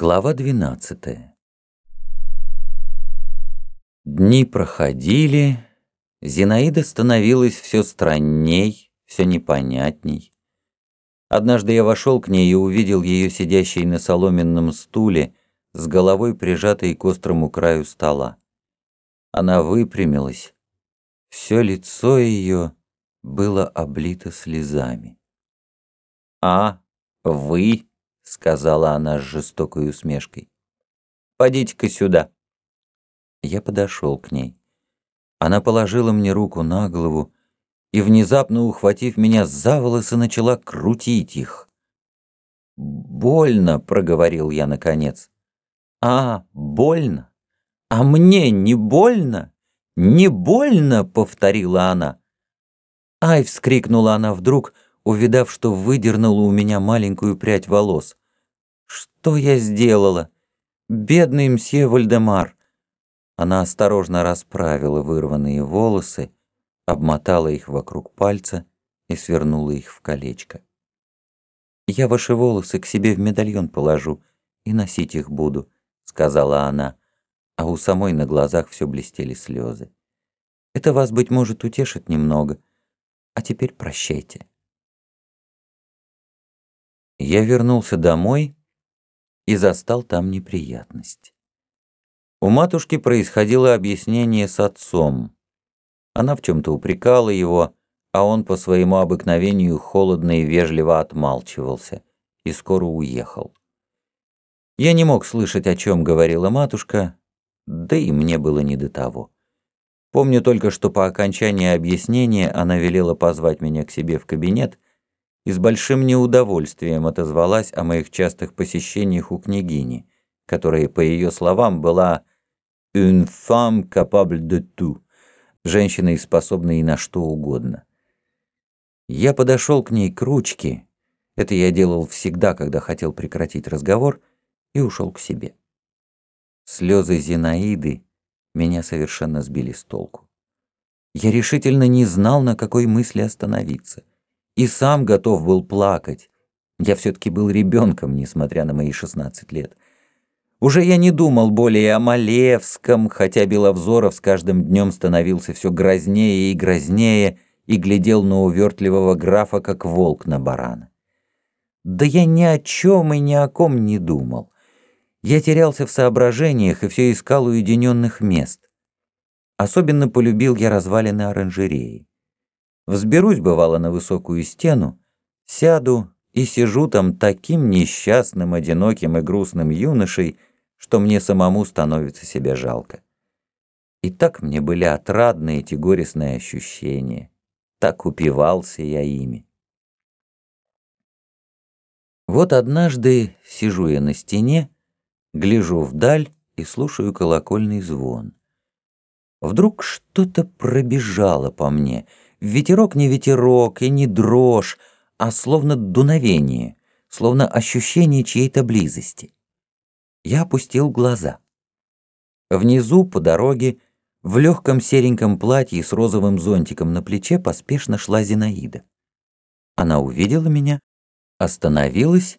Глава 12 Дни проходили, Зинаида становилась все странней, все непонятней. Однажды я вошел к ней и увидел ее сидящей на соломенном стуле, с головой прижатой к острому краю стола. Она выпрямилась, все лицо ее было облито слезами. «А, вы?» — сказала она с жестокой усмешкой. «Подите-ка сюда». Я подошел к ней. Она положила мне руку на голову и, внезапно ухватив меня за волосы, начала крутить их. «Больно», — проговорил я наконец. «А, больно? А мне не больно? Не больно?» — повторила она. «Ай!» — вскрикнула она вдруг, увидав, что выдернула у меня маленькую прядь волос. Что я сделала? Бедный мсье Вальдемар. Она осторожно расправила вырванные волосы, обмотала их вокруг пальца и свернула их в колечко. «Я ваши волосы к себе в медальон положу и носить их буду», — сказала она, а у самой на глазах все блестели слезы. «Это вас, быть может, утешит немного. А теперь прощайте». Я вернулся домой и застал там неприятность. У матушки происходило объяснение с отцом. Она в чем-то упрекала его, а он по своему обыкновению холодно и вежливо отмалчивался и скоро уехал. Я не мог слышать, о чем говорила матушка, да и мне было не до того. Помню только, что по окончании объяснения она велела позвать меня к себе в кабинет и с большим неудовольствием отозвалась о моих частых посещениях у княгини, которая, по ее словам, была «une femme capable de tout», женщиной, способной на что угодно. Я подошел к ней к ручке, это я делал всегда, когда хотел прекратить разговор, и ушел к себе. Слезы Зинаиды меня совершенно сбили с толку. Я решительно не знал, на какой мысли остановиться и сам готов был плакать. Я все-таки был ребенком, несмотря на мои 16 лет. Уже я не думал более о Малевском, хотя Беловзоров с каждым днем становился все грознее и грознее и глядел на увертливого графа, как волк на барана. Да я ни о чем и ни о ком не думал. Я терялся в соображениях и все искал уединенных мест. Особенно полюбил я развалины оранжереи. Взберусь, бывало, на высокую стену, сяду и сижу там таким несчастным, одиноким и грустным юношей, что мне самому становится себя жалко. И так мне были отрадны эти горестные ощущения. Так упивался я ими. Вот однажды сижу я на стене, гляжу вдаль и слушаю колокольный звон. Вдруг что-то пробежало по мне — Ветерок не ветерок и не дрожь, а словно дуновение, словно ощущение чьей-то близости. Я опустил глаза. Внизу, по дороге, в легком сереньком платье с розовым зонтиком на плече поспешно шла Зинаида. Она увидела меня, остановилась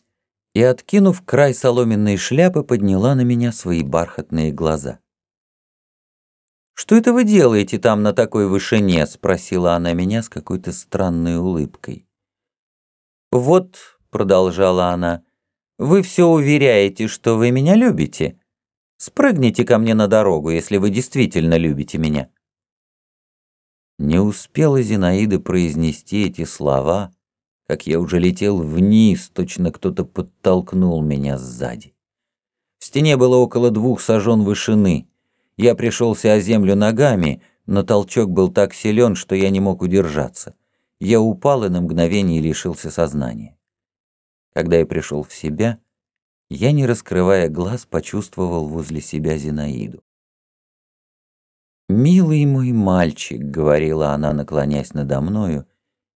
и, откинув край соломенной шляпы, подняла на меня свои бархатные глаза. «Что это вы делаете там на такой вышине?» — спросила она меня с какой-то странной улыбкой. «Вот», — продолжала она, — «вы все уверяете, что вы меня любите. Спрыгните ко мне на дорогу, если вы действительно любите меня». Не успела Зинаида произнести эти слова, как я уже летел вниз, точно кто-то подтолкнул меня сзади. В стене было около двух сажен вышины — я пришелся о землю ногами, но толчок был так силен, что я не мог удержаться. Я упал и на мгновение лишился сознания. Когда я пришел в себя, я, не раскрывая глаз, почувствовал возле себя Зинаиду. «Милый мой мальчик», — говорила она, наклонясь надо мною,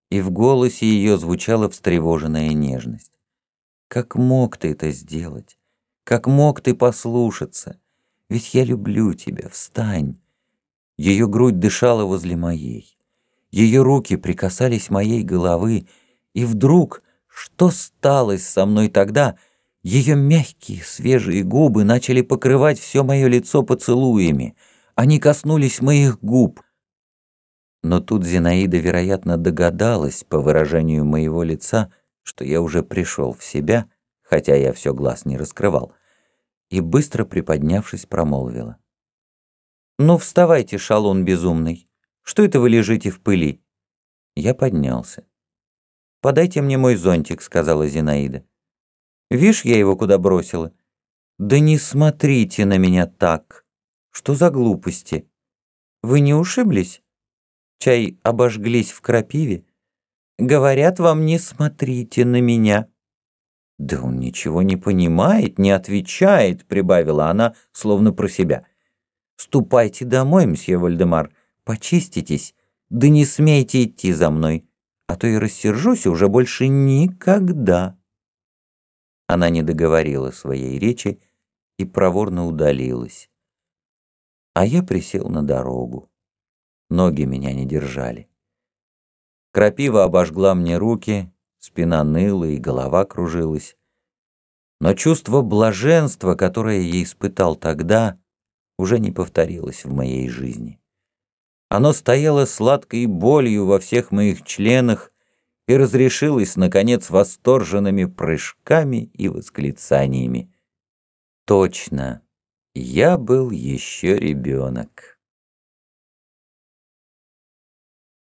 и в голосе ее звучала встревоженная нежность. «Как мог ты это сделать? Как мог ты послушаться? Ведь я люблю тебя, встань. Ее грудь дышала возле моей. Ее руки прикасались моей головы, и вдруг, что сталось со мной тогда, Ее мягкие, свежие губы начали покрывать все мое лицо поцелуями. Они коснулись моих губ. Но тут Зинаида, вероятно, догадалась по выражению моего лица, что я уже пришел в себя, хотя я все глаз не раскрывал, и быстро приподнявшись, промолвила. «Ну, вставайте, шалун безумный. Что это вы лежите в пыли?» Я поднялся. «Подайте мне мой зонтик», — сказала Зинаида. «Вишь, я его куда бросила?» «Да не смотрите на меня так! Что за глупости? Вы не ушиблись? Чай обожглись в крапиве? Говорят вам, не смотрите на меня!» «Да он ничего не понимает, не отвечает», — прибавила она, словно про себя. «Ступайте домой, мсье Вальдемар, почиститесь, да не смейте идти за мной, а то и рассержусь уже больше никогда». Она не договорила своей речи и проворно удалилась. А я присел на дорогу. Ноги меня не держали. Крапива обожгла мне руки, спина ныла и голова кружилась. Но чувство блаженства, которое я испытал тогда, уже не повторилось в моей жизни. Оно стояло сладкой болью во всех моих членах и разрешилось, наконец, восторженными прыжками и восклицаниями. Точно, я был еще ребенок.